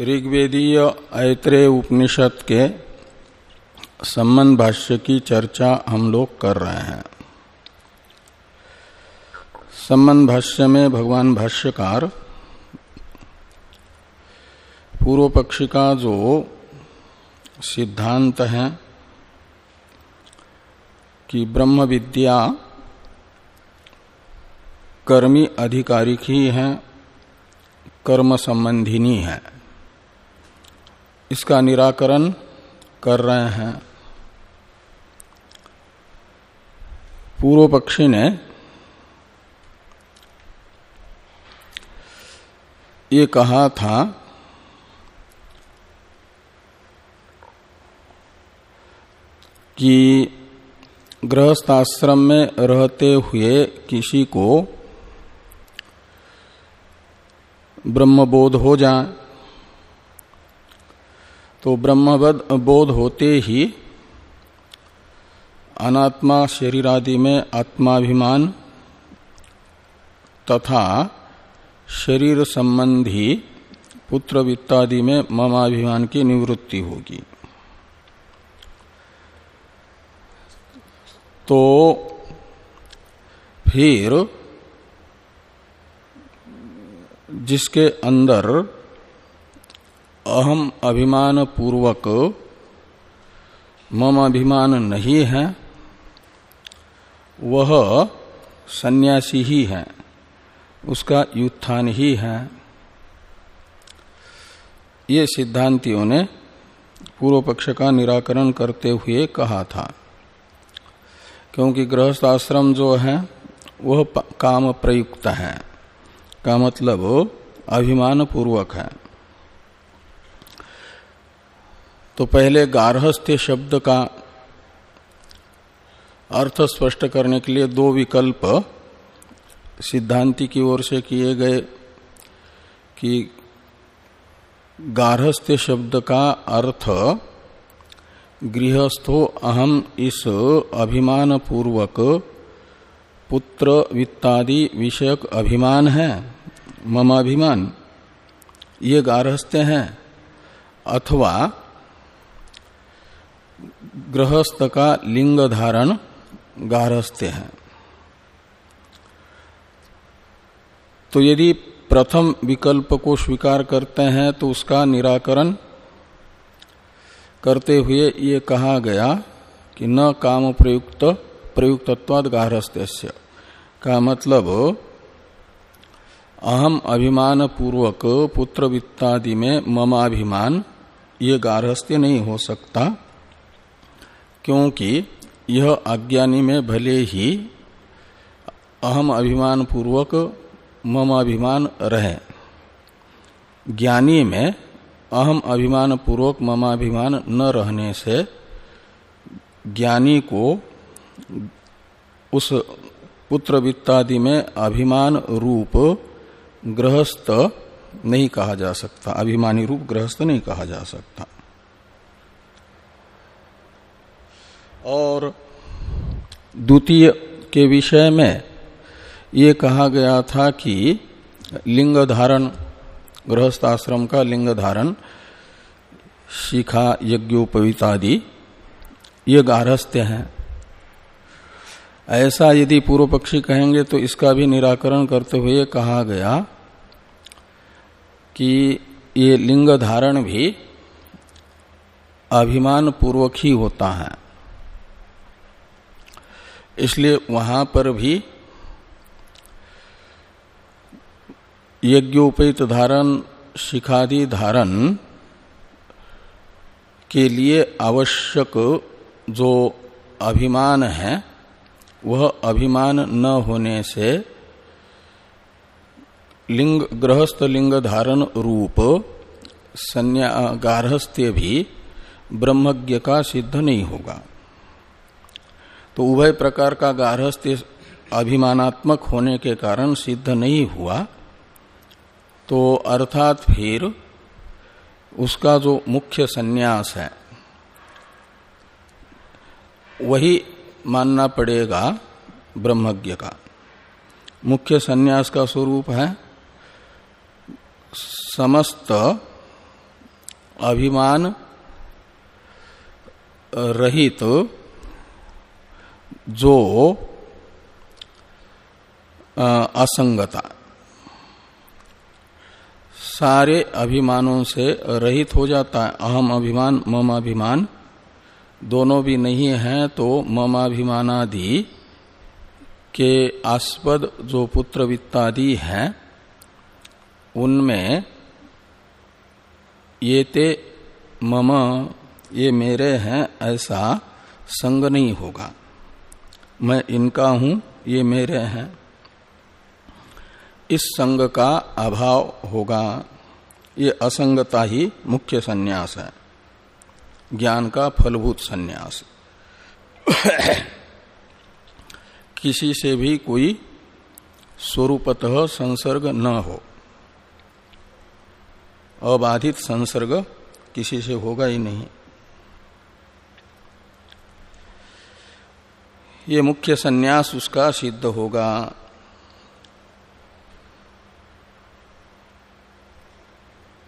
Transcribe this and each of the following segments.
ऋग्वेदीय ऐत्रेय उपनिषद के संबंध भाष्य की चर्चा हम लोग कर रहे हैं। संबंध भाष्य में भगवान भाष्यकार पूर्व पक्षी का जो सिद्धांत है कि ब्रह्म विद्या कर्मी अधिकारिक ही है, कर्म संबंधिनी है। इसका निराकरण कर रहे हैं। पूर्व पक्षी ने ये कहा था, कि गृहस्थाश्रम में रहते हुए किसी को ब्रह्मबोध हो जाए। तो ब्रह्मबद बोध होते ही अनात्मा शरीर आदि में आत्माभिमान तथा शरीर संबंधी पुत्र वित्तादि में ममाभिमान की निवृत्ति होगी। तो फिर जिसके अंदर अहम अभिमान पूर्वक मम अभिमान नहीं है, वह सन्यासी ही है, उसका युत्थान ही है। ये सिद्धांतियों ने पूर्व पक्ष का निराकरण करते हुए कहा था, क्योंकि गृहस्थ आश्रम जो है, वह काम प्रयुक्त है। का मतलब अभिमान पूर्वक है। तो पहले गार्हस्थ्य शब्द का अर्थ स्पष्ट करने के लिए दो विकल्प सिद्धांति की ओर से किए गए कि गार्हस्थ्य शब्द का अर्थ, गृहस्थो अहम इस अभिमान पूर्वक पुत्र वित्तादि विषयक अभिमान है, मम अभिमान, ये गार्हस्थ्य है, अथवा गृहस्थ का लिंग धारण गारहस्थ्य है। तो यदि प्रथम विकल्प को स्वीकार करते हैं तो उसका निराकरण करते हुए ये कहा गया कि न काम प्रयुक्त, प्रयुक्तत्वाद गारहस्थ्य का मतलब अहम अभिमान पूर्वक पुत्र वित्तादि में ममाभिमान ये गारहस्थ्य नहीं हो सकता। क्योंकि यह अज्ञानी में भले ही अहम अभिमान पूर्वक मम अभिमान रहे। ज्ञानी में अहम अभिमान पूर्वक ममाभिमान न रहने से ज्ञानी को उस पुत्र वित्तादि में अभिमान रूप गृहस्थ नहीं कहा जा सकता, अभिमानी रूप गृहस्थ नहीं कहा जा सकता। और द्वितीय के विषय में ये कहा गया था कि लिंग धारण गृहस्थ आश्रम का लिंग धारण शिखा यज्ञोपवितादि ये गारहस्थ्य है। ऐसा यदि पूर्व पक्षी कहेंगे तो इसका भी निराकरण करते हुए कहा गया कि ये लिंग धारण भी अभिमान पूर्वक ही होता है। इसलिए वहाँ पर भी यज्ञोपैत धारण, शिखादि धारण के लिए आवश्यक जो अभिमान है, वह अभिमान न होने से लिंग, गृहस्थ लिंग धारण रूप गार्हस्थ्य भी ब्रह्मज्ञ का सिद्ध नहीं होगा। तो उभय प्रकार का गार्हस्थ्य अभिमानात्मक होने के कारण सिद्ध नहीं हुआ। तो अर्थात फिर उसका जो मुख्य सन्यास है, वही मानना पड़ेगा ब्रह्मज्ञ का। मुख्य सन्यास का स्वरूप है, समस्त अभिमान रहित जो असंगता, सारे अभिमानों से रहित हो जाता है। अहम अभिमान, मम अभिमान, दोनों भी नहीं है तो ममाभिमानादि के आस्पद जो पुत्र वित्तादि हैं, उनमें ये ते मम, ये मेरे हैं ऐसा संग नहीं होगा। मैं इनका हूँ, ये मेरे हैं। इस संग का अभाव होगा। ये असंगता ही मुख्य संन्यास है। ज्ञान का फलभूत संन्यास। किसी से भी कोई स्वरूपतः संसर्ग न हो। अबाधित संसर्ग किसी से होगा ही नहीं। ये मुख्य संन्यास उसका सिद्ध होगा।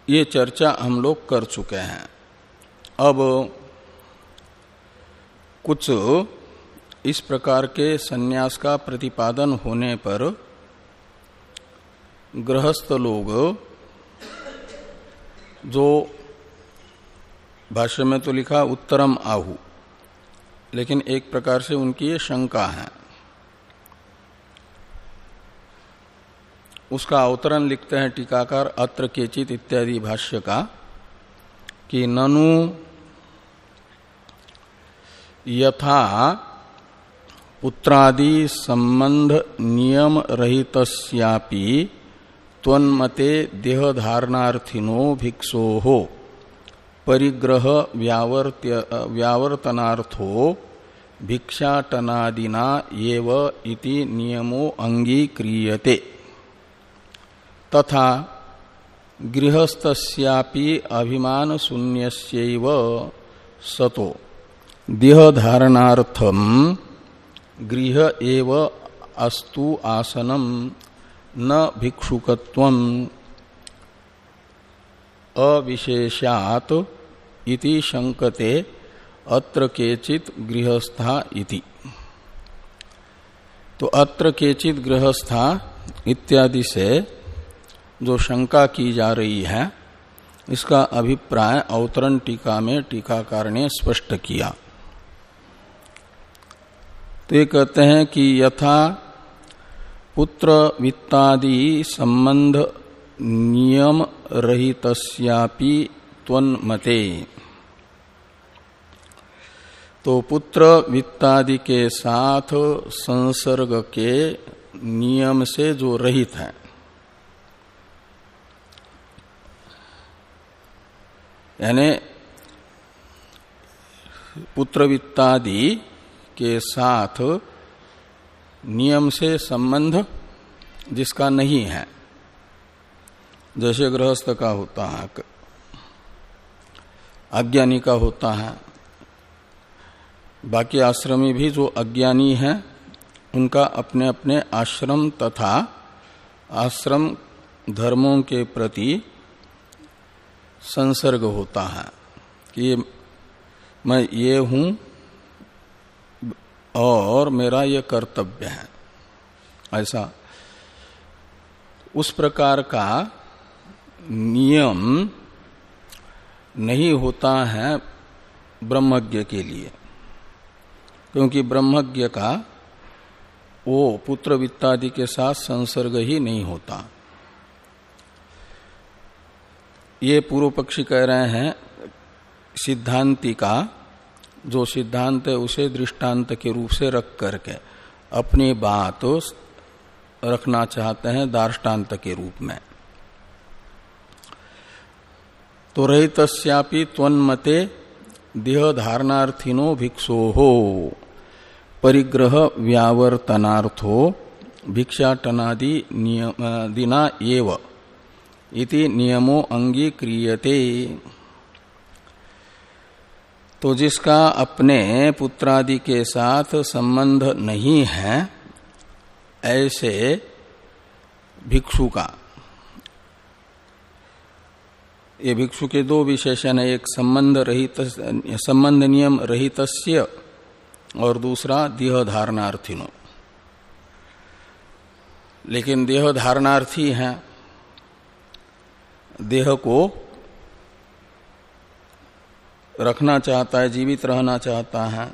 ये चर्चा हम लोग कर चुके हैं। अब कुछ इस प्रकार के सन्यास का प्रतिपादन होने पर गृहस्थ लोग जो भाष्य में तो लिखा, उत्तरम आहु। लेकिन एक प्रकार से उनकी ये शंका है। उसका अवतरण लिखते हैं टीकाकार अत्र केचित इत्यादि भाष्य का, कि ननु यथा पुत्रादि संबंध नियम रहित त्वन्मते देहधारणार्थिनो भिक्षो, परिग्रह व्यावर्तनार्थो भिक्षाटनादिना एव इति नियमो अंगीक्रियते। तथा गृहस्थस्यापि अभिमान शून्यस्यैव सतो। देहधारणार्थम गृह एव अस्तु आसनम न भिक्षुकत्वम अविशेषात इति शंकते अत्र केचित गृहस्था इति। तो अत्र केचित गृहस्था इत्यादि से जो शंका की जा रही है, इसका अभिप्राय अवतरण टीका में टीकाकार ने स्पष्ट किया। तो ये कहते हैं कि यथा पुत्र वित्तादि संबंध नियम रहितस्यापि त्वन्मते। तो पुत्र वित्तादि के साथ संसर्ग के नियम से जो रहित है। यानी पुत्र वित्तादि के साथ नियम से संबंध जिसका नहीं है। जैसे गृहस्थ का होता है अज्ञानी का होता है बाकी आश्रमी भी जो अज्ञानी है, उनका अपने अपने आश्रम तथा आश्रम धर्मों के प्रति संसर्ग होता है कि मैं ये हूँ और मेरा ये कर्तव्य है। ऐसा उस प्रकार का नियम नहीं होता है ब्रह्मज्ञ के लिए। क्योंकि ब्रह्मज्ञ का वो पुत्र वित्तादि के साथ संसर्ग ही नहीं होता। ये पूर्व पक्षी कह रहे हैं, सिद्धांति का, जो सिद्धांत है, उसे दृष्टांत के रूप से रख करके, अपनी बात रखना चाहते हैं दार्टान्त के रूप में। तो रही रहितस्यापि त्वन्मते देह धारणार्थिनो भिक्षो। हो परिग्रह व्यावर्तनार्थो भिक्षाटनादि दिना एव। इति नियमो अंगीक्रियते। तो जिसका अपने पुत्रादि के साथ संबंध नहीं है, ऐसे भिक्षु का। ये भिक्षु के दो विशेषण है, एक संबंध रहित संबंध नियम रहित और दूसरा देह धारणार्थिनो लेकिन देह धारणार्थी है, देह को रखना चाहता है, जीवित रहना चाहता है।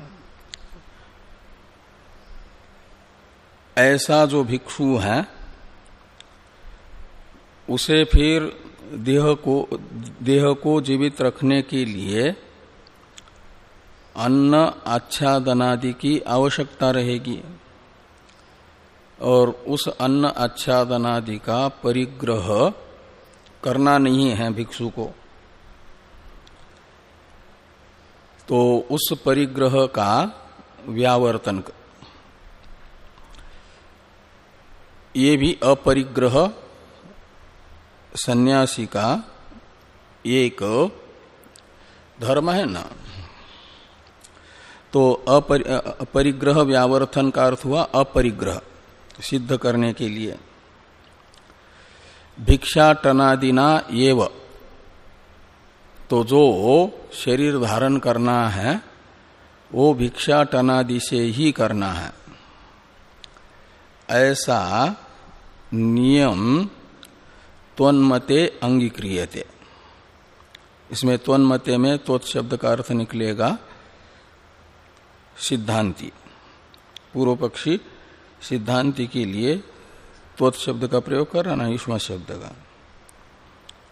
ऐसा जो भिक्षु है, उसे फिर देह को देह को जीवित रखने के लिए अन्न आच्छादनादि की आवश्यकता रहेगी। और उस अन्न आच्छादनादि का परिग्रह करना नहीं है भिक्षु को। तो उस परिग्रह का व्यावर्तन ये भी अपरिग्रह सन्यासी का एक धर्म है ना। तो अपरिग्रह व्यावर्तन का अर्थ हुआ अपरिग्रह, सिद्ध करने के लिए। भिक्षा टनादिना एव। तो जो शरीर धारण करना है, वो भिक्षा टनादि से ही करना है। ऐसा नियम त्वन्मते अंगीक्रियते। इसमें त्वन्मते में त्वत शब्द का अर्थ निकलेगा। सिद्धांति। पूर्व पक्षी सिद्धांति के लिए त्वत शब्द का प्रयोग कर रहा ना युष्म शब्द का।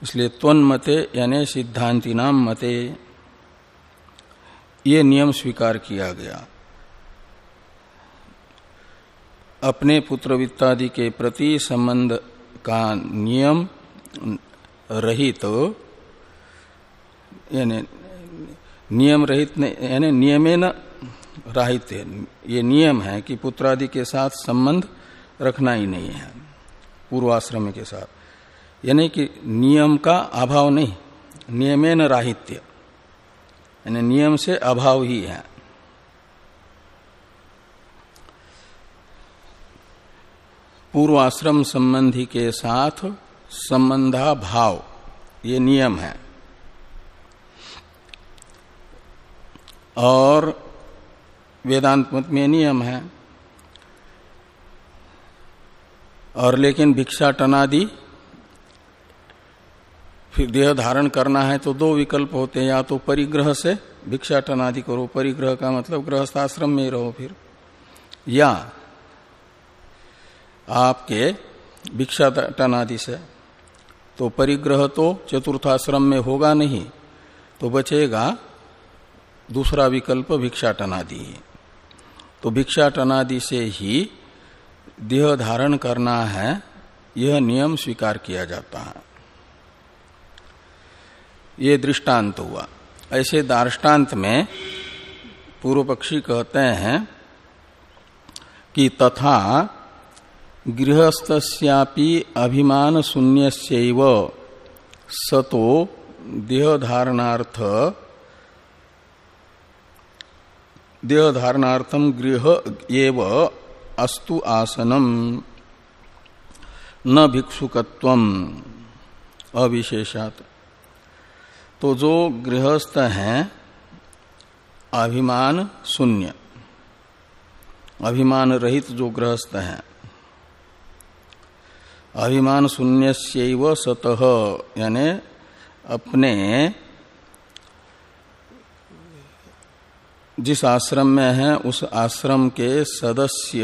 इसलिए त्वन मते यानी सिद्धांति नाम मते, ये नियम स्वीकार किया गया। अपने पुत्र वित्तादि के प्रति संबंध का नियम रहित तो यानी नियम रहित यानी नियमे न राहित ये नियम है कि पुत्रादि के साथ संबंध रखना ही नहीं है, पूर्वाश्रम के साथ। यानी कि नियम का अभाव नहीं, नियमे न राहित्य। यानी नियम से अभाव ही है। पूर्वाश्रम संबंधी के साथ संबंधा भाव ये नियम है। और वेदांत मत में नियम है। और लेकिन भिक्षा टनादि फिर देह धारण करना है तो दो विकल्प होते हैं, या तो परिग्रह से भिक्षा टनादि करो। परिग्रह का मतलब गृहस्थाश्रम में ही रहो फिर। या आपके भिक्षा टनादि से। तो परिग्रह तो चतुर्थाश्रम में होगा नहीं तो बचेगा दूसरा विकल्प भिक्षा टनादि। तो भिक्षा टनादि से ही देह धारण करना है, यह नियम स्वीकार किया जाता है। ये दृष्टांत हुआ। ऐसे दार्टान्त में पूर्व पक्षी कहते हैं कि तथा गृहस्थ्यापि अभिमान शून्य सतो देह धारणार्थ देह धारणार्थम गृह एव अस्तु आसनम। न भिक्षुकत्व अविशेषात। तो जो गृहस्थ हैं, अभिमान शून्य। अभिमान रहित जो गृहस्थ हैं, अभिमान शून्य सतह यानी अपने जिस आश्रम में है, उस आश्रम के सदस्य।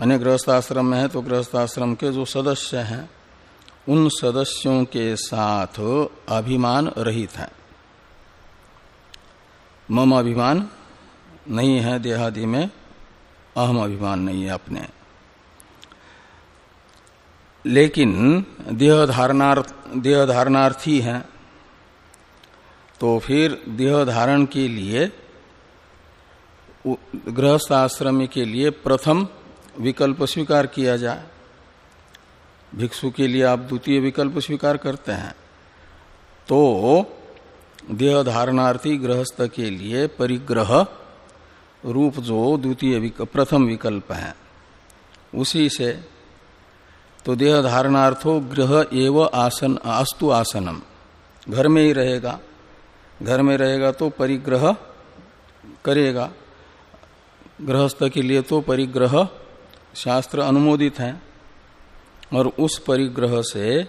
यानी गृहस्थ आश्रम में है तो गृहस्थ आश्रम के जो सदस्य हैं, उन सदस्यों के साथ अभिमान रहित है। मम अभिमान नहीं है देहादि में, अहम अभिमान नहीं है अपने। लेकिन देह धारणार्थ, देह धारणार्थी है। तो फिर देह धारण के लिए गृहस्थ आश्रम के लिए प्रथम विकल्प स्वीकार किया जाए। भिक्षु के लिए आप द्वितीय विकल्प स्वीकार करते हैं। तो देह धारणार्थी गृहस्थ के लिए परिग्रह रूप जो द्वितीय प्रथम विकल्प है, उसी से तो देह धारणार्थो गृह एवं आसन, अस्तु आसनम, घर में ही रहेगा। घर में रहेगा तो परिग्रह करेगा। गृहस्थ के लिए तो परिग्रह शास्त्र अनुमोदित है। और उस परिग्रह से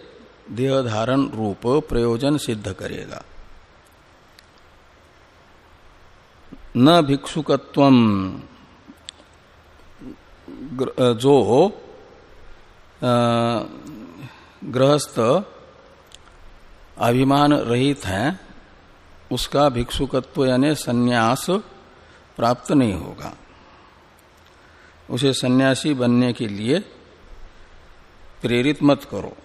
देह धारण रूप प्रयोजन सिद्ध करेगा। न भिक्षुकत्व जो गृहस्थ अभिमान रहित है उसका भिक्षुकत्व यानी सन्यास प्राप्त नहीं होगा। उसे सन्यासी बनने के लिए प्रेरित मत करो।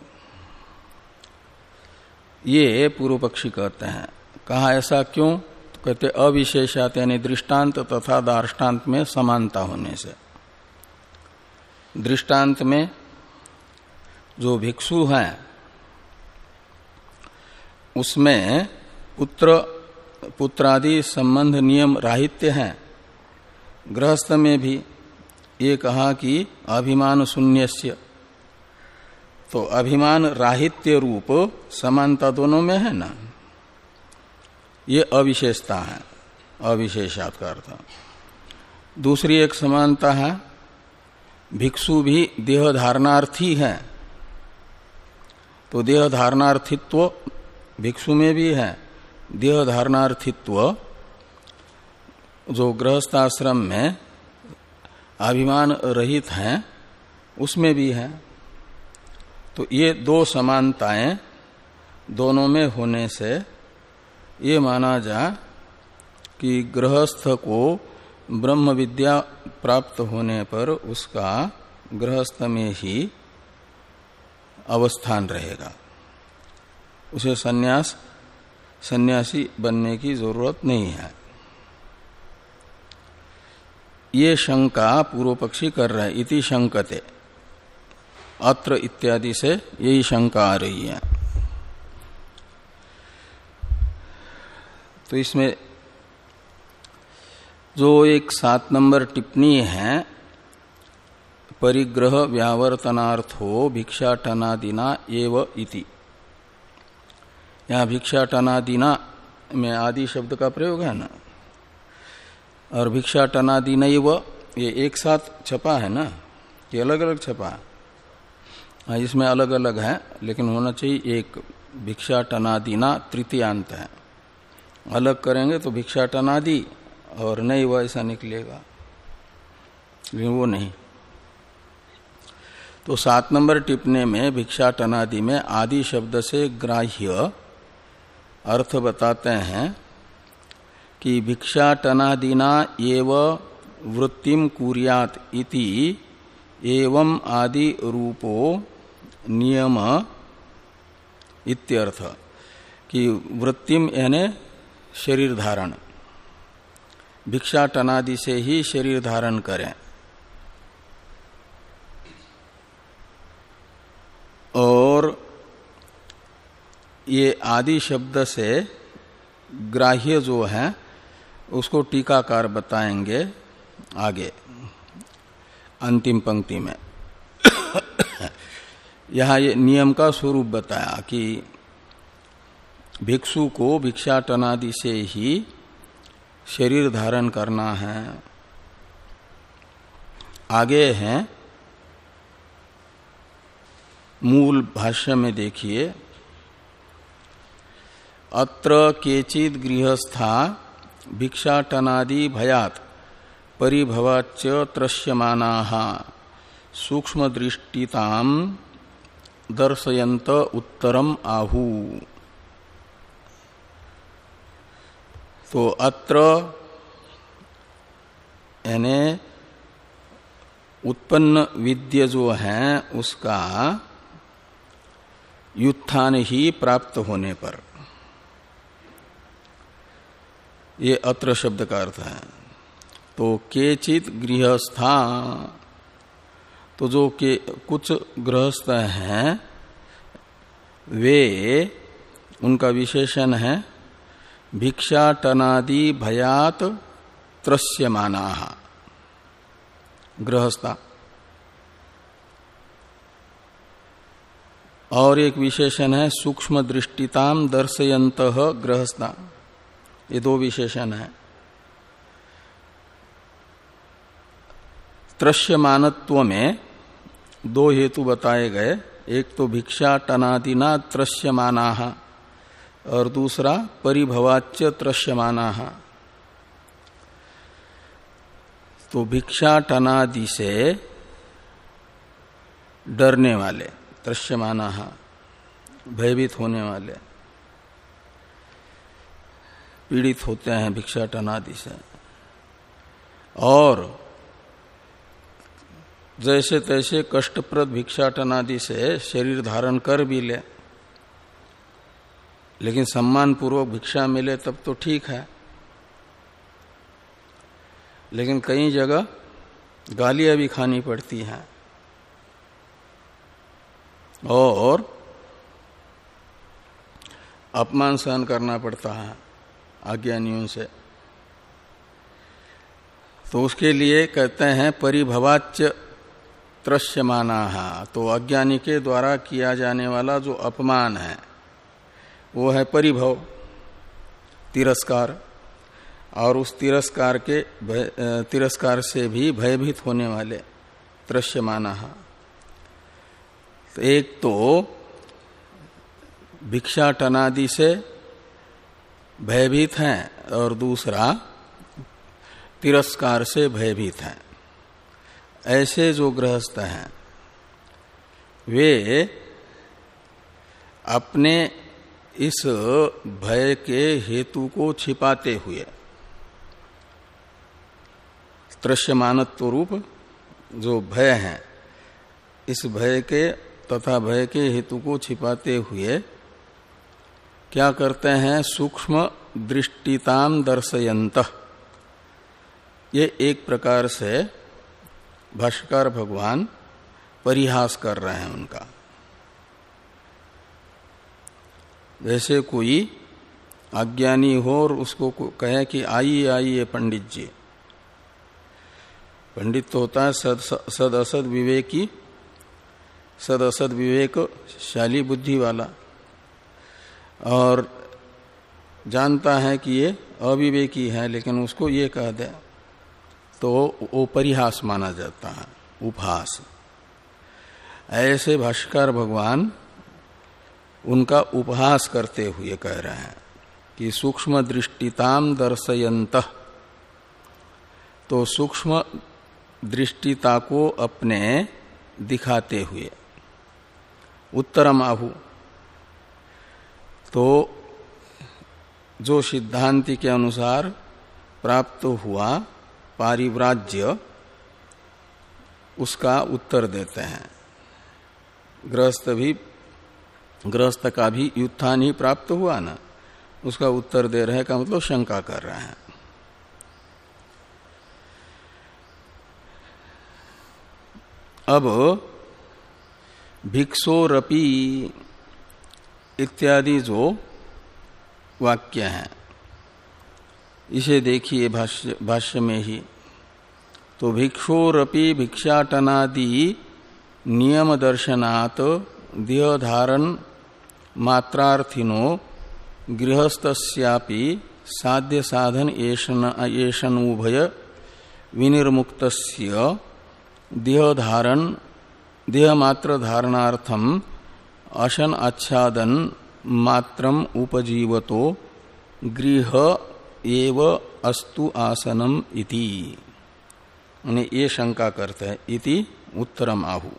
ये पूर्व पक्षी कहते हैं। कहा, ऐसा क्यों? तो कहते, अविशेषात यानी दृष्टांत तथा दार्टान्त में समानता होने से। दृष्टांत में जो भिक्षु हैं, उसमें पुत्र पुत्रादि संबंध नियम राहित्य हैं। गृहस्थ में भी ये कहा कि अभिमान शून्य तो अभिमान राहित्य रूप समानता दोनों में है ना? ये अविशेषता है, अविशेषात का अर्थ। दूसरी एक समानता है, भिक्षु भी देह धारणार्थी है। तो देह धारणार्थित्व भिक्षु में भी है। देह धारणार्थित्व जो गृहस्थाश्रम में अभिमान रहित हैं, उसमें भी है। तो ये दो समानताएँ दोनों में होने से ये माना जा कि गृहस्थ को ब्रह्म विद्या प्राप्त होने पर उसका गृहस्थ में ही अवस्थान रहेगा। उसे सन्यास सन्यासी बनने की ज़रूरत नहीं है। ये शंका पूर्व पक्षी कर रहे इति शंकते। अत्र इत्यादि से यही शंका आ रही है। तो इसमें जो एक सात नंबर टिप्पणी है, परिग्रह व्यावर्तनार्थो भिक्षाटनादिना एव इति। यहाँ भिक्षाटनादिना में आदि शब्द का प्रयोग है ना? और भिक्षाटनादि नहीं वो ये एक साथ छपा है ना? ये अलग अलग छपा है। हाँ, इसमें अलग अलग है लेकिन होना चाहिए एक भिक्षाटनादिना तृतीयांत है। अलग करेंगे तो भिक्षाटनादि और नहीं वो ऐसा निकलेगा। वो नहीं। तो सात नंबर टिप्पणी में भिक्षाटनादि में आदि शब्द से ग्राह्य अर्थ बताते हैं कि भिक्षाटनादिना एव वृत्तिम कुरियात इति एवं आदि रूपो नियम इत्यर्थ। कि वृत्तिम यानी शरीर धारण। भिक्षाटनादि से ही शरीर धारण करें। और ये आदि शब्द से ग्राह्य जो है, उसको टीकाकार बताएँगे आगे, अंतिम पंक्ति में। यहाँ ये नियम का स्वरूप बताया कि भिक्षु को भिक्षाटनादि से ही शरीर धारण करना है। आगे है, मूल भाष्य में देखिए अत्र केचित गृहस्था भिक्षाटनादि भयात परिभवाच त्रश्यमाना। सूक्ष्म दृष्टिताम दर्शयंत उत्तरम आहु। तो अत्र यानी उत्पन्न विद्य जो है, उसका युत्थान ही प्राप्त होने पर। ये अत्र शब्द का अर्थ है। तो केचित गृहस्था तो जो के कुछ गृहस्थ हैं, वे उनका विशेषण है, भिक्षाटनादि भयात त्रस्यमाना। गृहस्था। और एक विशेषण है सूक्ष्म दृष्टिताम दर्शयंत गृहस्था। ये दो विशेषण है। त्रश्यमानत्व में दो हेतु बताए गए। एक तो भिक्षा टनादिना त्रश्यमाना और दूसरा परिभवाच्य त्रश्यमाना तो भिक्षा टनादि से डरने वाले त्रश्यमाना भयभीत होने वाले। पीड़ित होते हैं भिक्षा टनादि से। और जैसे तैसे कष्टप्रद भिक्षाटन आदि से शरीर धारण कर भी ले, लेकिन सम्मान पूर्वक भिक्षा मिले तब तो ठीक है। लेकिन कई जगह गालियाँ भी खानी पड़ती हैं। और अपमान सहन करना पड़ता है। आज्ञानियों से। तो उसके लिए कहते हैं परिभवाच्य त्रश्यमाना तो अज्ञानी के द्वारा किया जाने वाला जो अपमान है, वो है परिभव, तिरस्कार, और उस तिरस्कार के तिरस्कार से भी भयभीत होने वाले त्रश्यमाना तो एक तो भिक्षा टनादि से भयभीत हैं और दूसरा तिरस्कार से भयभीत हैं। ऐसे जो गृहस्थ हैं, वे अपने इस भय के हेतु को छिपाते हुए, दृश्यमानत्व रूप जो भय है, इस भय के तथा भय के हेतु को छिपाते हुए क्या करते हैं? सूक्ष्म दृष्टिताम दर्शयंत। ये एक प्रकार से भाष्कर भगवान परिहास कर रहे हैं उनका। जैसे कोई अज्ञानी हो और उसको कहे कि आइए आइए पंडित जी। पंडित तो होता है सद सद असद विवेकी, सद असद विवेक शाली बुद्धि वाला। और जानता है कि ये अविवेकी है, लेकिन उसको ये कह दे तो वो परिहास माना जाता है, उपहास। ऐसे भाष्कर भगवान उनका उपहास करते हुए कह रहे हैं कि सूक्ष्म दृष्टिताम दर्शयंत। तो सूक्ष्म दृष्टिता को अपने दिखाते हुए, उत्तरम आहु। तो जो सिद्धांति के अनुसार प्राप्त हुआ पारिव्राज्य, उसका उत्तर देते हैं। गृहस्थ भी, गृहस्थ का भी युत्थान ही प्राप्त हुआ ना? उसका उत्तर दे रहे का मतलब शंका कर रहे हैं। अब भिक्षोरपी इत्यादि जो वाक्य हैं। इसे देखिए भाष्य भाष्य में ही। तो भिक्षोरपि भिक्षाटनादि नियम दर्शनात् देह धारण मात्रार्थिनो गृहस्थस्यापि साध्य साधन येषण उभय विनिर्मुक्त देह धारण देह मात्र धारणार्थम अशन आच्छादन मात्रम उपजीवतो गृह एव अस्तु आसनम इति। ये शंका करते हैं, इति उत्तरम आहु।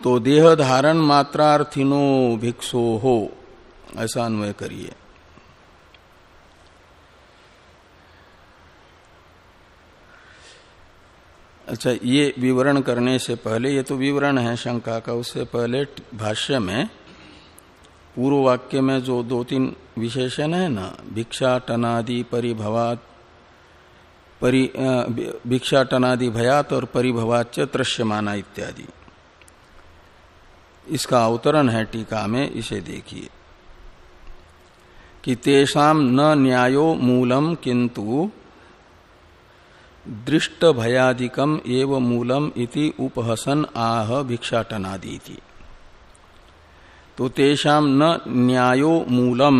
तो देह धारण मात्रार्थिनो भिक्षो हो ऐसा अन्वय करिए। अच्छा ये विवरण करने से पहले, ये तो विवरण है शंका का, उससे पहले भाष्य में पूर्व वाक्य में जो दो तीन विशेषण है ना, भिक्षा टनादि परिभवात, परि भिक्षा टनादि भयात और परिभवाच दृश्यमाना इत्यादि। इसका अवतरण है टीका में, इसे देखिए। कि तेषाम न न्यायो मूलम किंतु दृष्ट भयादिकम एव मूलम इति उपहसन आह भिक्षाटनादि तो तेषाम न न्यायो मूलम।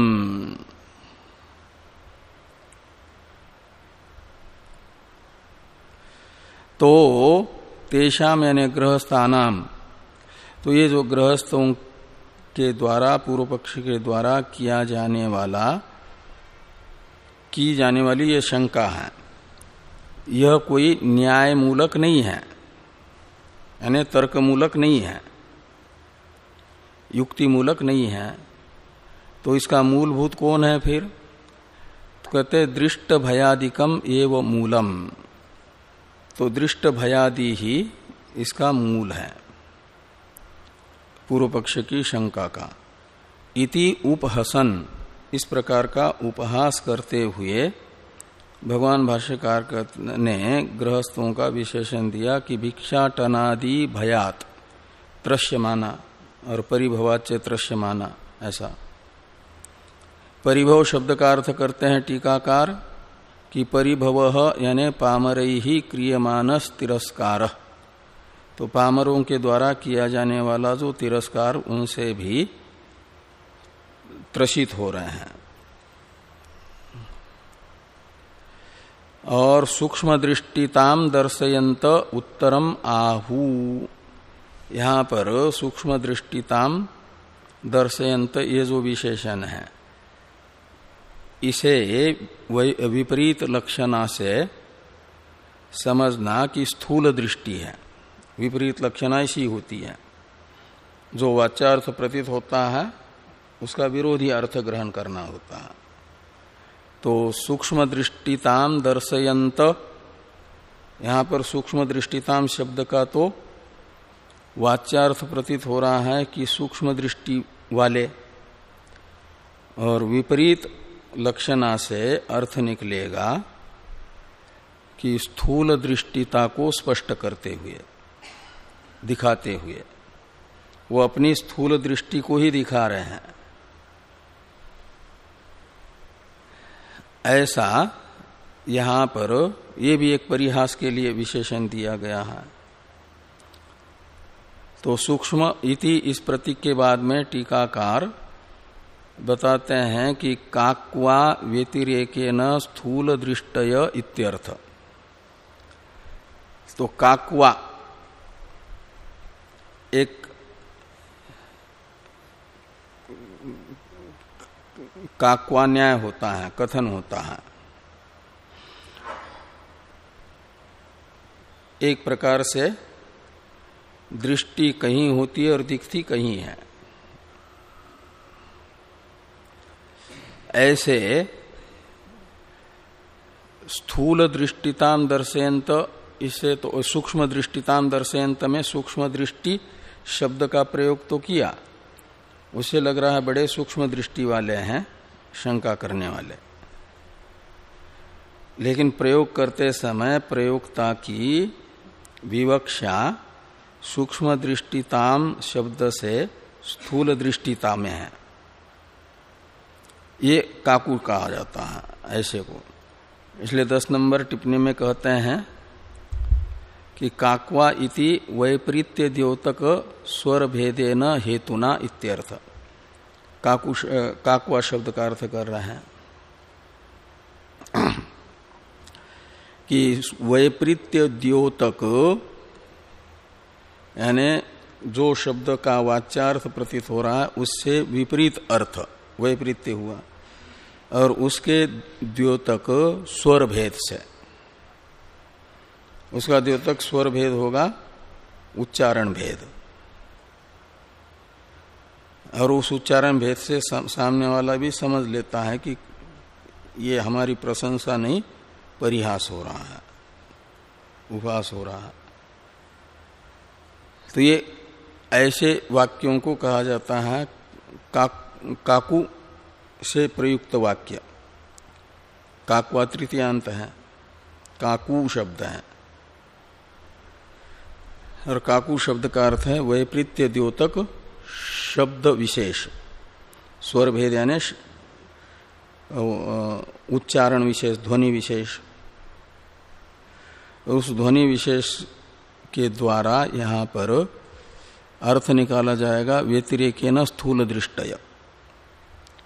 तो तेषाम यानी गृहस्थानाम। तो ये जो गृहस्थों के द्वारा पूर्व पक्ष के द्वारा किया जाने वाला, की जाने वाली ये शंका है। यह कोई न्याय मूलक नहीं है, यानी तर्क मूलक नहीं है युक्ति मूलक नहीं है तो इसका मूलभूत कौन है फिर? तो कहते दृष्ट भयादिकम एव मूलम। तो दृष्ट भयादि ही इसका मूल है, पूर्व पक्ष की शंका का। इति उपहसन, इस प्रकार का उपहास करते हुए भगवान भाष्यकार ने गृहस्थों का विशेषण दिया कि भिक्षाटनादि भयात त्रश्यमाना और परिभवाच्य त्रश्यमाना ऐसा। परिभव शब्द का अर्थ करते हैं टीकाकार कि परिभव यानी पामर ही क्रियमान तिरस्कार तो पामरों के द्वारा किया जाने वाला जो तिरस्कार, उनसे भी त्रसित हो रहे हैं। और सूक्ष्म दृष्टिताम दर्शयंत उत्तरम आहु। यहाँ पर सूक्ष्म दृष्टिताम दर्शयंत ये जो विशेषण है, इसे विपरीत लक्षणा से समझना कि स्थूल दृष्टि है। विपरीत लक्षणा ऐसी होती है। जो वाच्यार्थ प्रतीत होता है, उसका विरोधी अर्थ ग्रहण करना होता है। तो सूक्ष्म दृष्टिताम दर्शयंत यहाँ पर सूक्ष्म दृष्टिताम शब्द का तो वाच्यार्थ प्रतीत हो रहा है कि सूक्ष्म दृष्टि वाले और विपरीत लक्षणा से अर्थ निकलेगा कि स्थूल दृष्टिता को स्पष्ट करते हुए, दिखाते हुए। वो अपनी स्थूल दृष्टि को ही दिखा रहे हैं। ऐसा यहाँ पर ये भी एक परिहास के लिए विशेषण दिया गया है। तो सूक्ष्म इति इस प्रतीक के बाद में टीकाकार बताते हैं कि काक्वा व्यतिरेक न स्थूल दृष्टय इत्यर्थ। तो काक्वा एक काक्वा न्याय होता है, कथन होता है। एक प्रकार से दृष्टि कहीं होती है और दिखती कहीं है। ऐसे स्थूल दृष्टिताम दर्शयंत इससे तो सूक्ष्म दृष्टिताम दर्शयंत में सूक्ष्म दृष्टि शब्द का प्रयोग तो किया। उसे लग रहा है बड़े सूक्ष्म दृष्टि वाले हैं, शंका करने वाले। लेकिन प्रयोग करते समय प्रयोगता की विवक्षा सूक्ष्म दृष्टिताम शब्द से स्थूल दृष्टिता में है। ये काकू कहा जाता है, ऐसे को। इसलिए दस नंबर टिप्पणी में कहते हैं कि काकवा इति वैपरीत्य द्योतक स्वर भेदे न हेतुना इत्यर्थ। काकु काकुआ शब्द का अर्थ कर रहे हैं। कि वैपरीत्य द्योतक यानी जो शब्द का वाच्यार्थ प्रतीत हो रहा है, उससे विपरीत अर्थ, वैपरीत्य हुआ। और उसके द्योतक स्वर भेद से। उसका द्योतक स्वर भेद होगा उच्चारण भेद। और उस उच्चारण भेद से सामने वाला भी समझ लेता है कि ये हमारी प्रशंसा नहीं परिहास हो रहा है उपहास हो रहा है। तो ये ऐसे वाक्यों को कहा जाता है का, काकु से प्रयुक्त वाक्य। काकुआ तृतीयांत है काकु शब्द है। और काकु शब्द का अर्थ है वैपरीत्य द्योतक शब्द विशेष। स्वर भेद यानी उच्चारण विशेष, ध्वनि विशेष। उस ध्वनि विशेष के द्वारा यहाँ पर अर्थ निकाला जाएगा व्यतिरेक न स्थूल दृष्टय।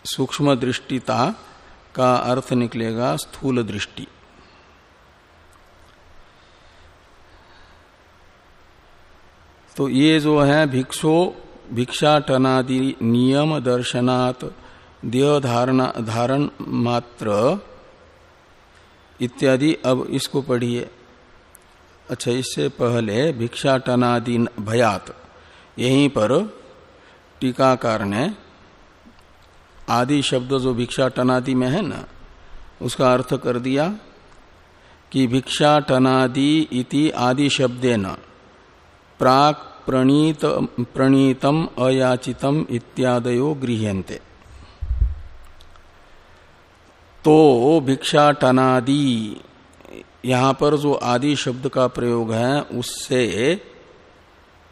सूक्ष्म दृष्टिता का अर्थ निकलेगा स्थूल दृष्टि। तो ये जो है भिक्षो, भिक्षाटनादि नियम दर्शनात् धारण मात्र इत्यादि अब इसको पढ़िए। अच्छा इससे पहले भिक्षाटनादि भयात। यहीं पर टीकाकार ने आदि शब्द जो भिक्षाटनादि में है ना, उसका अर्थ कर दिया कि भिक्षाटनादि इति आदि शब्दे न प्राक प्रणीत, प्रणीतम अयाचितम इत्यादयो गृह्यन्ते। तो भिक्षाटनादि, यहाँ पर जो आदि शब्द का प्रयोग है, उससे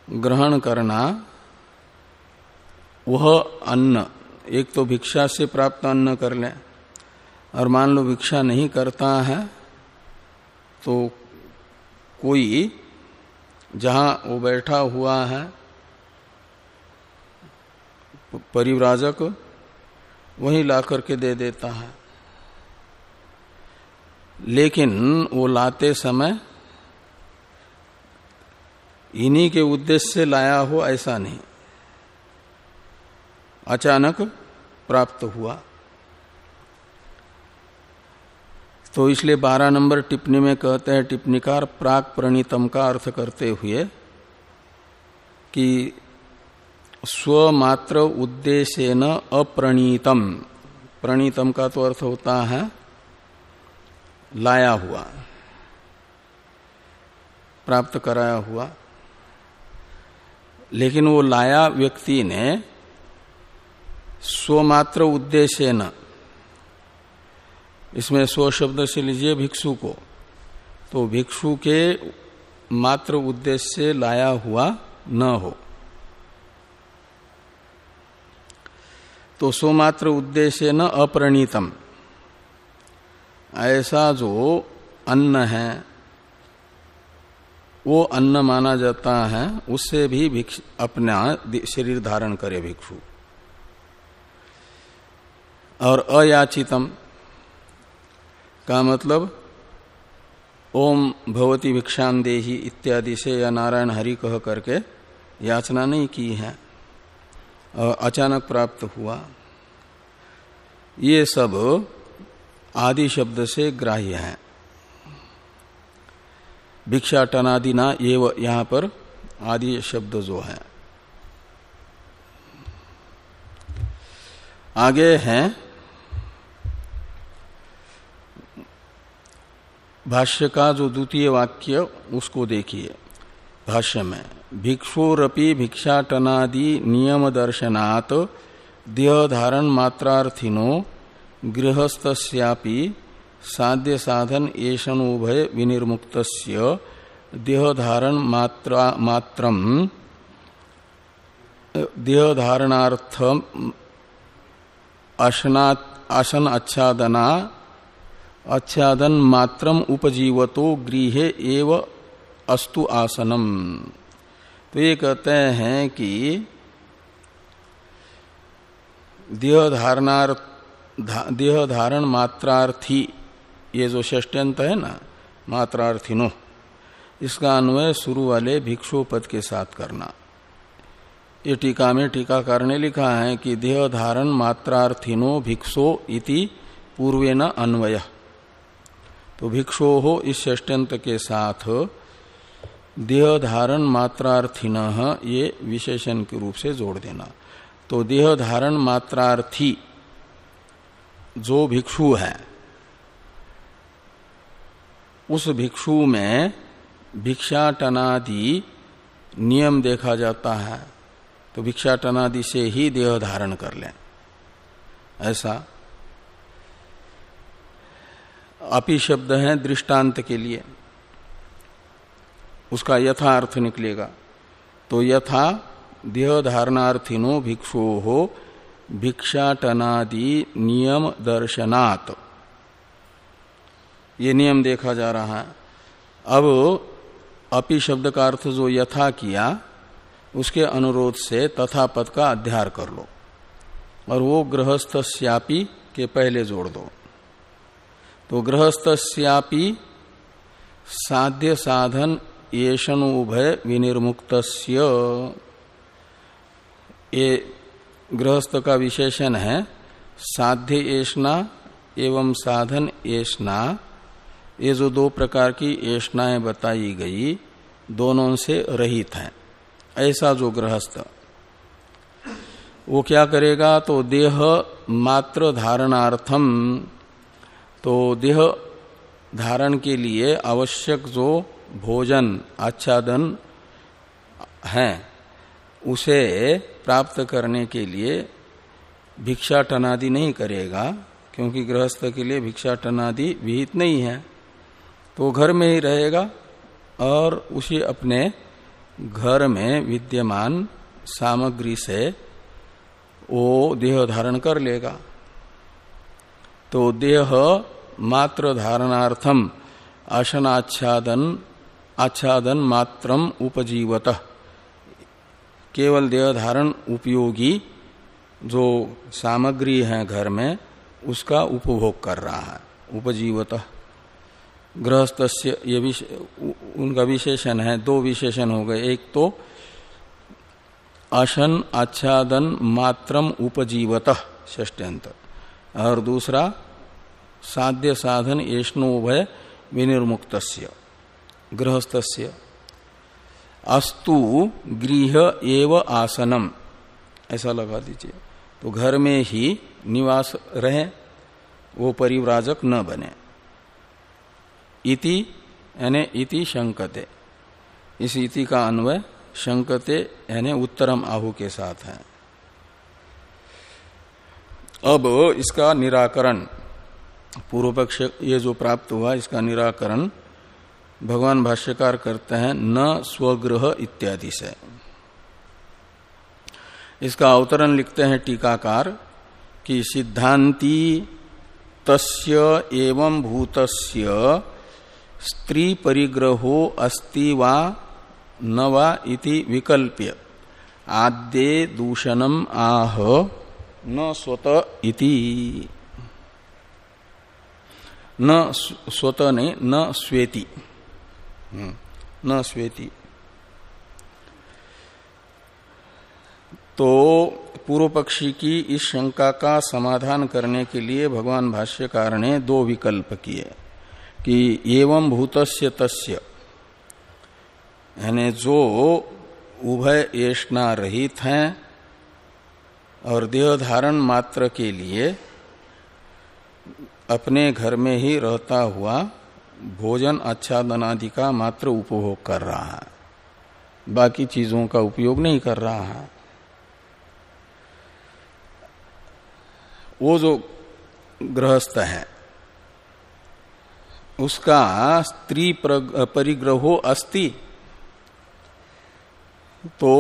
ग्रहण करना, वह अन्न, एक तो भिक्षा से प्राप्त अन्न कर ले, और मान लो भिक्षा नहीं करता है तो कोई जहाँ वो बैठा हुआ है, परिव्राजक, वहीं ला करके दे देता है। लेकिन वो लाते समय इन्हीं के उद्देश्य से लाया हो ऐसा नहीं। अचानक प्राप्त हुआ। तो इसलिए बारह नंबर टिप्पणी में कहते हैं, टिप्पणीकार प्राक प्रणीतम का अर्थ करते हुए कि स्वमात्र उद्देश्य न अप्रणीतम। प्रणीतम का तो अर्थ होता है, लाया हुआ, प्राप्त कराया हुआ। लेकिन वो लाया व्यक्ति ने, स्वमात्र उद्देश्य न इसमें स्व शब्द से लीजिए भिक्षु को। तो भिक्षु के मात्र उद्देश्य से लाया हुआ न हो। तो स्वमात्र उद्देश्य न अप्रणीतम। ऐसा जो अन्न है, वो अन्न माना जाता है, उससे भी अपना शरीर धारण करे भिक्षु। और अयाचितम। का मतलब ओम भवती भिक्षान देही इत्यादि से या नारायण हरि कह करके याचना नहीं की है, और अचानक प्राप्त हुआ। ये सब आदि शब्द से ग्राह्य है। भिक्षाटनादिना ये यहाँ पर आदि शब्द जो है। आगे हैं भाष्य का जो द्वितीय वाक्य, उसको देखिए। भाष्य में, भिक्षुरपि भिक्षाटनादि नियम दर्शनात् देह धारण मात्रार्थिनो गृहस्थस्यापि साध्य साधन येषण उभय विनिर्मुक्त देह धारण मात्रा, मात्रम देह धारणार्थ आसन आच्छादना आच्छादन मात्रम उपजीवतो गृह एव अस्तु आसनम। तो ये कहते हैं कि देह धारण मात्रार्थी, ये जो षष्ट्यंत है ना, मात्रार्थिनो, इसका अन्वय शुरू वाले भिक्षु पद के साथ करना। ये टीका में टीकाकार ने लिखा है कि देह धारण मात्रार्थिनो भिक्षो इति पूर्वे न अन्वय। तो भिक्षो हो इस षष्ट्यंत के साथ। देह धारण मात्रार्थिन ये विशेषण के रूप से जोड़ देना। तो देह धारण मात्रार्थी जो भिक्षु है, उस भिक्षु में भिक्षाटनादि नियम देखा जाता है तो भिक्षाटनादि से ही देह धारण कर लें। ऐसा अपि शब्द है दृष्टांत के लिए। उसका यथा अर्थ निकलेगा। तो यथा देह धारणार्थिनो भिक्षु हो भिक्षाटनादि नियम दर्शनात्। ये नियम देखा जा रहा है। अब अपि शब्द का अर्थ जो यथा किया, उसके अनुरोध से तथा पद का अध्यार कर लो। और वो गृहस्थ श्यापी के पहले जोड़ दो। तो गृहस्थ श्यापी साध्य साधन येषण उभय विनिर्मुक्त ये गृहस्थ का विशेषण है, साध्य ऐष्णा एवं साधन ऐष्णा ये जो दो प्रकार की ऐष्णाएँ बताई गई, दोनों से रहित है। ऐसा जो गृहस्थ। वो क्या करेगा? तो देह मात्र धारणार्थम तो देह धारण के लिए आवश्यक जो भोजन, आच्छादन है, उसे प्राप्त करने के लिए भिक्षा टनादि नहीं करेगा, क्योंकि गृहस्थ के लिए भिक्षा टनादि विहित नहीं है। तो घर में ही रहेगा और उसी अपने घर में विद्यमान सामग्री से वो देह धारण कर लेगा। तो देह मात्र धारणार्थम आशनाच्छादन आच्छादन आच्छादन मात्रम उपजीवत। केवल देह धारण उपयोगी जो सामग्री है घर में उसका उपभोग कर रहा है उपजीवत। गृहस्थ ये विशे, उनका विशेषण है दो विशेषण हो गए। एक तो अशन आच्छादन मात्रम उपजीवत ष्टंत और दूसरा, साध्य साधन येष्णोभय विनिर्मुक्त गृहस्थ अस्तु गृह एव आसनम। ऐसा लगा दीजिए। तो घर में ही निवास रहे, वो परिव्राजक न बने। इति, यानी इति शंकते। इस इति का अन्वय शंकते, यानी उत्तरम आहु के साथ है। अब इसका निराकरण पूर्व पक्ष ये जो प्राप्त हुआ, इसका निराकरण भगवान भाष्यकार करते हैं, न स्वग्रह इत्यादि से। इसका अवतरण लिखते हैं टीकाकार कि सिद्धांति तस्य एवं भूतस्य स्त्री परिग्रहो अस्ति वा न वा इति विकल्प्य। आद्ये दूषणम आह। न स्वत इति। न स्वत ने न स्वेति। न स्वेति। तो पूर्व पक्षी की इस शंका का समाधान करने के लिए भगवान भाष्यकार ने दो विकल्प किए, कि एवं भूतस्य तस्य, यानी जो उभय येष्णा रहित हैं और देह धारण मात्र के लिए अपने घर में ही रहता हुआ भोजन आच्छादन आदि का मात्र उपभोग कर रहा है। बाकी चीज़ों का उपयोग नहीं कर रहा है। वो जो गृहस्थ है, उसका स्त्री परिग्रहो अस्ति तो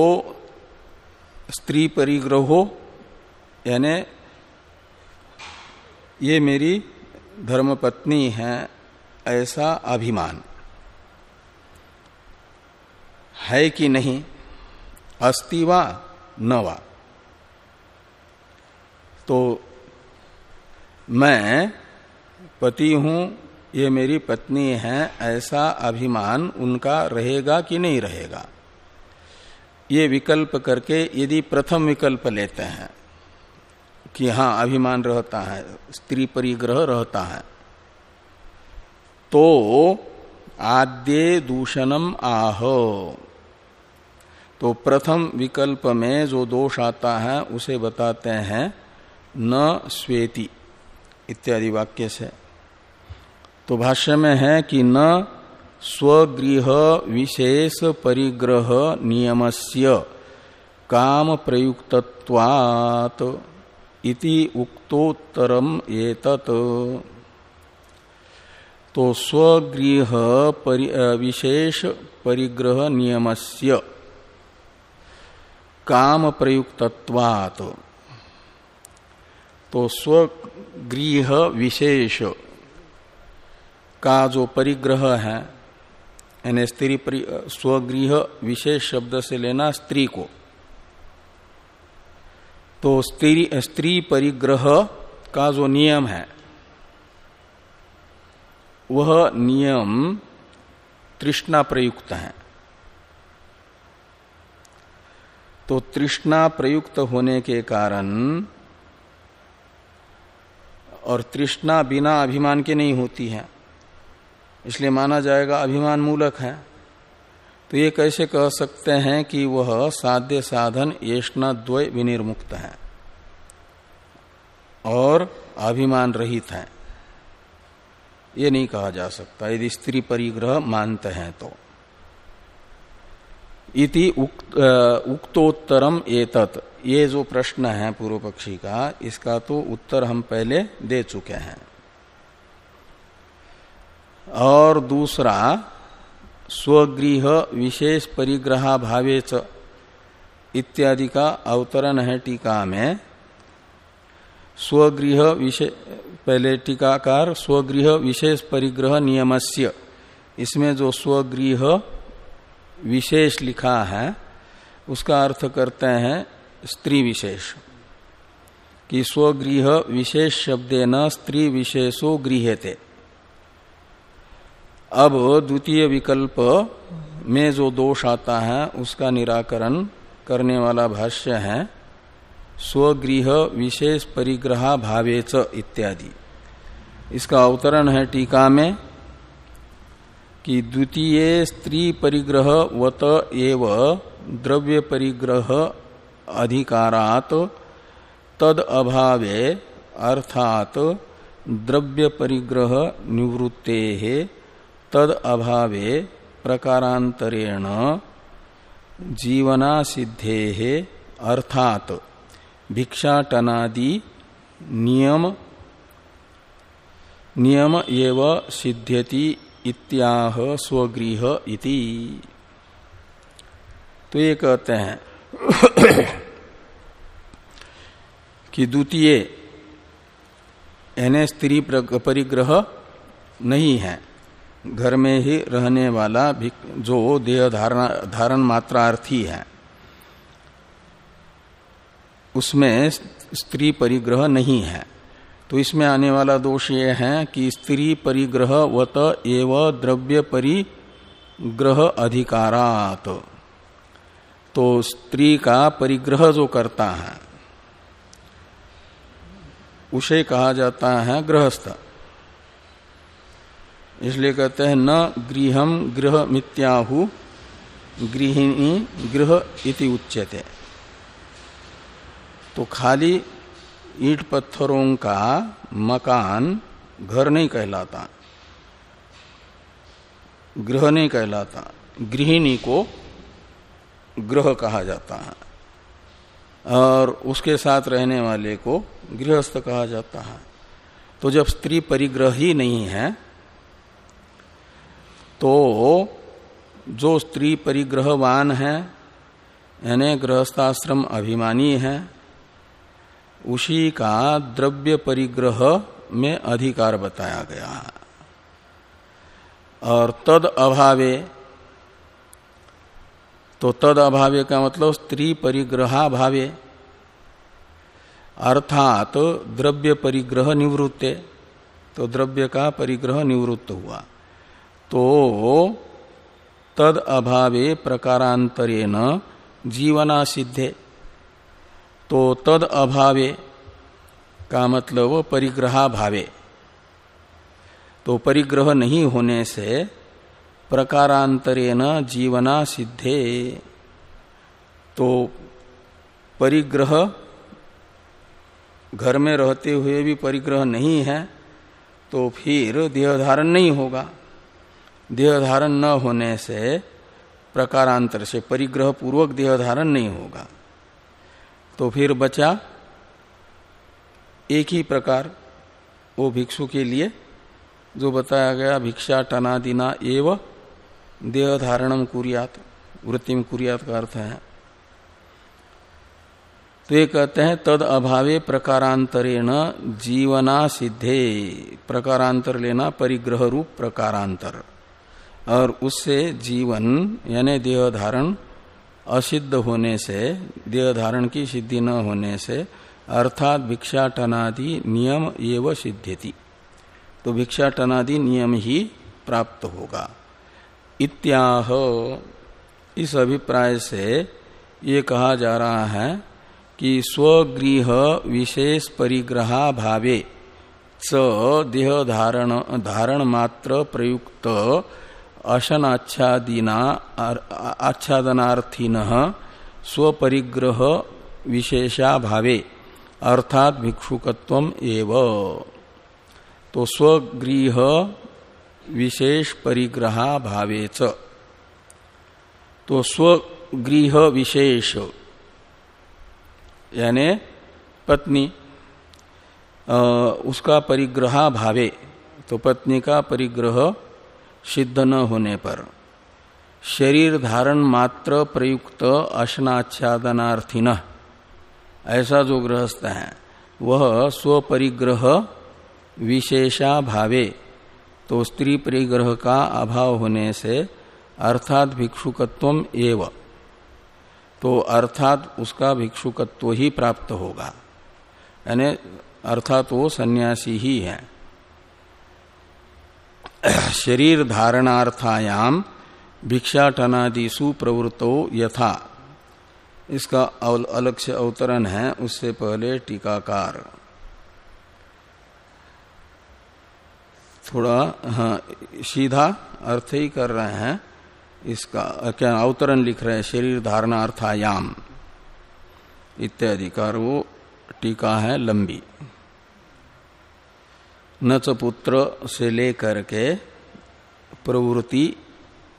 स्त्री परिग्रहो यानी ये मेरी धर्मपत्नी है, ऐसा अभिमान। है कि नहीं? अस्ति वा न वा? तो मैं पति हूँ, ये मेरी पत्नी है, ऐसा अभिमान उनका रहेगा कि नहीं रहेगा? ये विकल्प करके यदि प्रथम विकल्प लेते हैं कि हाँ अभिमान रहता है, स्त्री परिग्रह रहता है। तो आद्य दूषणम आह। तो प्रथम विकल्प में जो दोष आता है, उसे बताते हैं, न स्वेति, इत्यादि वाक्य से। तो भाष्य में है कि न स्वगृह विशेष परिग्रह नियमस्य, काम प्रयुक्तत्वात्। इति उक्तोत्तरम एतत्। तो स्वगृह परि, विशेष परिग्रह नियमस्य काम प्रयुक्तत्वात् तो स्वगृह विशेष का जो परिग्रह है यानी स्त्री स्वगृह विशेष शब्द से लेना स्त्री को। तो स्त्री स्त्री परिग्रह का जो नियम है, वह नियम तृष्णा प्रयुक्त है। तो तृष्णा प्रयुक्त होने के कारण और तृष्णा बिना अभिमान के नहीं होती है, इसलिए माना जाएगा अभिमान मूलक है। तो ये कैसे कह सकते हैं कि वह साध्य साधन येष्णा द्वय विनिर्मुक्त है और अभिमान रहित है। ये नहीं कहा जा सकता। यदि स्त्री परिग्रह मानते हैं तो। इति उक्त, उक्तोत्तरम एतत। ये जो प्रश्न है पूर्व पक्षी का इसका तो उत्तर हम पहले दे चुके हैं। और दूसरा स्वगृह विशेष परिग्रहा भावे इत्यादि का अवतरण है टीका में। स्वगृह विशेष पहले टीकाकार स्वगृह विशेष परिग्रह नियमस्य। इसमें जो स्वगृह विशेष लिखा है, उसका अर्थ करते हैं स्त्री विशेष। कि स्वगृह विशेष शब्द न स्त्री विशेषो गृहते अब द्वितीय विकल्प में जो दोष आता है, उसका निराकरण करने वाला भाष्य है, स्वगृह विशेष परिग्रहा भावेच इत्यादि। इसका अवतरण है टीका में कि द्वितीय स्त्री परिग्रह वत एव द्रव्य परिग्रह अधिकारात तद अभावे अर्थात द्रव्य परिग्रह निवृत्ते तद अभावे प्रकारांतरेण जीवना सिद्धे अर्थात भिक्षाटनादि नियम नियम एव सिद्ध्यति इत्याह स्वगृह इति। तो ये कहते हैं कि द्वितीय, यानी स्त्री परिग्रह नहीं है। घर में ही रहने वाला जो देह धारण धारण मात्रार्थी है। उसमें स्त्री परिग्रह नहीं है। तो इसमें आने वाला दोष ये है कि स्त्री परिग्रह वत एव द्रव्य परिग्रह अधिकारात। तो स्त्री का परिग्रह जो करता है, उसे कहा जाता है गृहस्थ। इसलिए कहते हैं न गृहम गृह मित्याहु गृहिणी गृह इति उच्यते। तो खाली ईट पत्थरों का मकान घर नहीं कहलाता। गृह नहीं कहलाता, गृहिणी को ग्रह कहा जाता है। और उसके साथ रहने वाले को गृहस्थ कहा जाता है। तो जब स्त्री परिग्रह ही नहीं है तो जो स्त्री परिग्रहवान है, यानी गृहस्थाश्रम अभिमानी है, उसी का द्रव्य परिग्रह में अधिकार बताया गया। है और तद अभावे तो तद अभावे का मतलब स्त्री परिग्रहा भावे अर्थात तो द्रव्य परिग्रह निवृत्ते तो द्रव्य का परिग्रह निवृत्त हुआ। तो तद अभावे प्रकारांतरे न जीवना सिद्धे तो तद अभावे का मतलब परिग्रहा भावे तो परिग्रह नहीं होने से प्रकारांतरेण जीवना सिद्धे तो परिग्रह घर में रहते हुए भी परिग्रह नहीं है तो फिर देह धारण नहीं होगा। देह धारण न होने से प्रकारांतर से परिग्रह पूर्वक देह धारण नहीं होगा। तो फिर बचा एक ही प्रकार, वो भिक्षु के लिए, जो बताया गया भिक्षा टनादिना एव देह धारणम कुरियात, वृत्तिम कुरियात का अर्थ है। तो ये कहते हैं, तद अभावे प्रकारांतरेण जीवना सिद्धे, प्रकारांतर लेना परिग्रह रूप प्रकारांतर। और उससे जीवन, यानी देह धारण असिद्ध होने से देह धारण की सिद्धि न होने से, अर्थात भिक्षाटनादि नियम एवं सिद्ध्यति। तो भिक्षाटनादि नियम ही प्राप्त होगा। इत्याह, इस अभिप्राय से ये कहा जा रहा है कि स्वगृह विशेष परिग्रहा भावे च देह धारण धारण मात्र प्रयुक्त अशन आच्छादीना आच्छादनार्थीन स्वपरिग्रह विशेषा भावे अर्थात भिक्षुकत्व एव। तो स्वगृह विशेष परिग्रहा भावेच तो स्वगृह विशेष यानी पत्नी आ, उसका परिग्रहा भावे तो पत्नी का परिग्रह सिद्ध न होने पर। शरीर धारण मात्र प्रयुक्त अशनाच्छादनार्थी न ऐसा जो गृहस्थ है, वह स्वपरिग्रह विशेषा भावे तो स्त्री परिग्रह का अभाव होने से अर्थात भिक्षुकत्व एव। तो अर्थात उसका भिक्षुकत्व ही प्राप्त होगा। यानी अर्थात वो सन्यासी ही है। शरीर धारणार्थायाम भिक्षाटनादिशु प्रवृत्तो यथा। इसका अलग से अवतरण है, उससे पहले टीकाकार। थोड़ा हाँ सीधा अर्थ ही कर रहे हैं, इसका, क्या अवतरण लिख रहे हैं शरीर धारणा अर्थायाम इत्यादि का वो टीका है लंबी। नच पुत्र से लेकर के प्रवृत्ति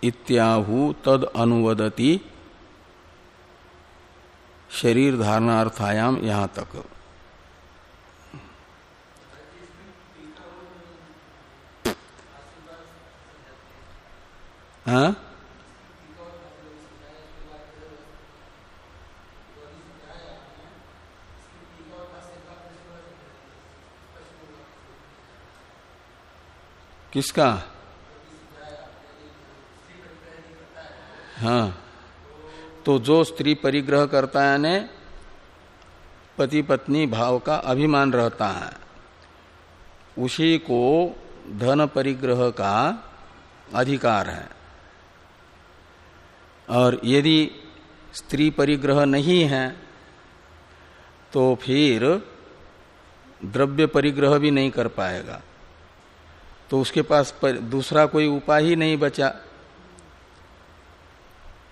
इत्याहु तद अनुवदति शरीर धारणार्थायाम यहाँ तक। हाँ? किसका? हाँ। तो जो स्त्री परिग्रह करता है ने पति पत्नी भाव का अभिमान रहता है, उसी को धन परिग्रह का अधिकार है। और यदि स्त्री परिग्रह नहीं है तो फिर द्रव्य परिग्रह भी नहीं कर पाएगा। तो उसके पास पर, दूसरा कोई उपाय ही नहीं बचा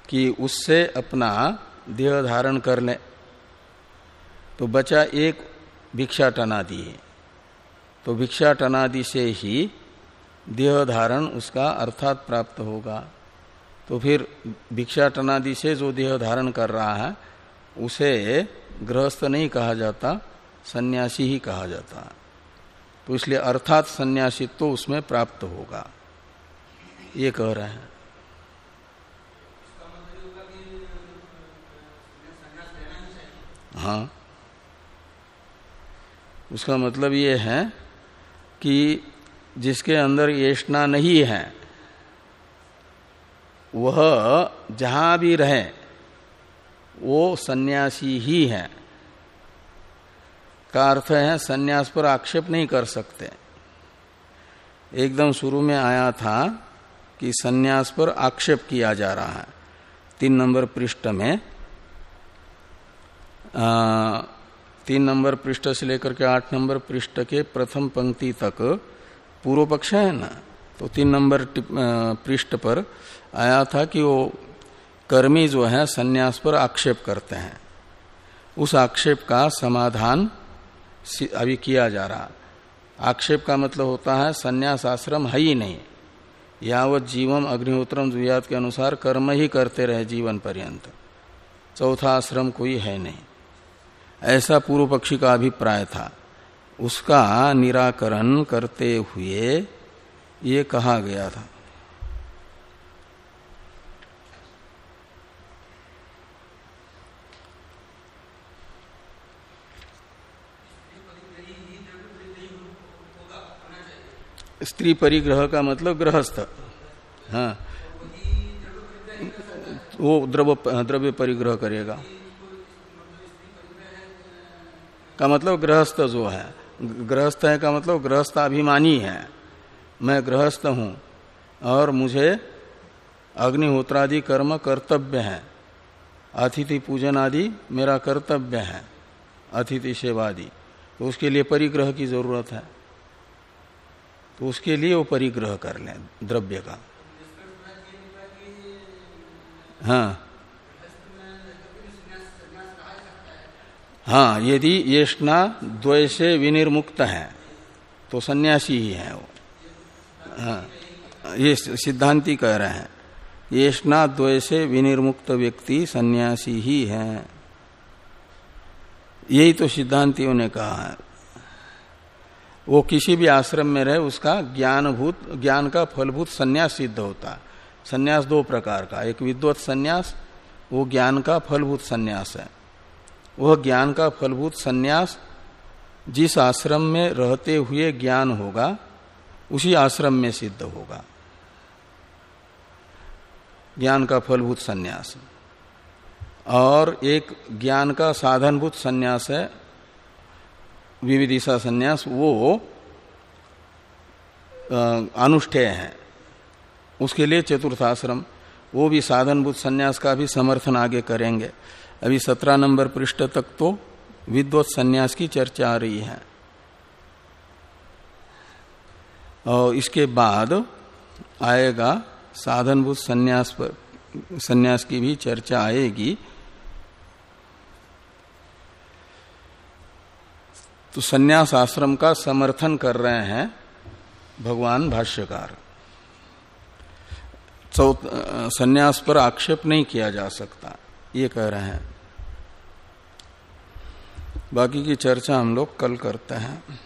कि उससे अपना देह धारण कर ले। तो बचा एक भिक्षा टनादि है। तो भिक्षा टनादि से ही देह धारण उसका अर्थात प्राप्त होगा। तो फिर भिक्षा टनादि से जो देह धारण कर रहा है उसे गृहस्थ नहीं कहा जाता सन्यासी ही कहा जाता। है तो इसलिए अर्थात संन्यासित्व तो उसमें प्राप्त होगा। ये कह रहे हैं। हाँ। उसका मतलब ये है कि जिसके अंदर येष्णा नहीं है, वह जहाँ भी रहे, वो सन्यासी ही है। का अर्थ है सन्यास पर आक्षेप नहीं कर सकते। एकदम शुरू में आया था कि सन्यास पर आक्षेप किया जा रहा है। तीन नंबर पृष्ठ में आ, तीन नंबर पृष्ठ से लेकर के आठ नंबर पृष्ठ के प्रथम पंक्ति तक पूर्व पक्ष है ना? तो तीन नंबर पृष्ठ पर आया था कि वो कर्मी जो है सन्यास पर आक्षेप करते हैं। उस आक्षेप का समाधान अभी किया जा रहा। आक्षेप का मतलब होता है संन्यास आश्रम है ही नहीं। यावत जीवम अग्निहोत्रम द्वियात के अनुसार कर्म ही करते रहे जीवन पर्यंत। चौथा आश्रम कोई है नहीं। ऐसा पूर्व पक्षी का अभिप्राय था। उसका निराकरण करते हुए ये कहा गया था। स्त्री परिग्रह का मतलब गृहस्थ। हाँ। वो द्रव्य द्रव्य परिग्रह करेगा। का मतलब गृहस्थ जो है। गृहस्थ है का मतलब गृहस्थ अभिमानी है। मैं गृहस्थ हूँ और मुझे अग्निहोत्रादि कर्म कर्तव्य है। अतिथि पूजन आदि मेरा कर्तव्य है। अतिथि सेवादि। तो उसके लिए परिग्रह की ज़रूरत है। तो उसके लिए वो परिग्रह कर लें, द्रव्य का। हाँ। हाँ यदि येष्णा द्वय से विनिर्मुक्त है तो सन्यासी ही है वो। हाँ ये सिद्धांति कह रहे हैं, येष्णा द्वय से विनिर्मुक्त व्यक्ति सन्यासी ही है। यही तो सिद्धांतियों ने कहा है। वो किसी भी आश्रम में रहे, उसका ज्ञानभूत, ज्ञान का फलभूत सन्यास सिद्ध होता। है सन्यास दो प्रकार का, एक विद्वत सन्यास, वो ज्ञान का फलभूत सन्यास है। वह ज्ञान का फलभूत सन्यास जिस आश्रम में रहते हुए ज्ञान होगा, उसी आश्रम में सिद्ध होगा। ज्ञान का फलभूत सन्यास। और एक ज्ञान का साधनभूत सन्यास है विविदिशा संन्यास, वो अनुष्ठेय है। उसके लिए चतुर्थाश्रम, वो भी साधनभूत संन्यास का भी समर्थन आगे करेंगे। अभी सत्रह नंबर पृष्ठ तक तो विद्वत संन्यास की चर्चा आ रही है। और इसके बाद आएगा साधनभूत संन्यास पर, संन्यास की भी चर्चा आएगी। तो संन्यास आश्रम का समर्थन कर रहे हैं भगवान भाष्यकार। संन्यास पर आक्षेप नहीं किया जा सकता, ये कह रहे हैं। बाकी की चर्चा हम लोग कल करते हैं।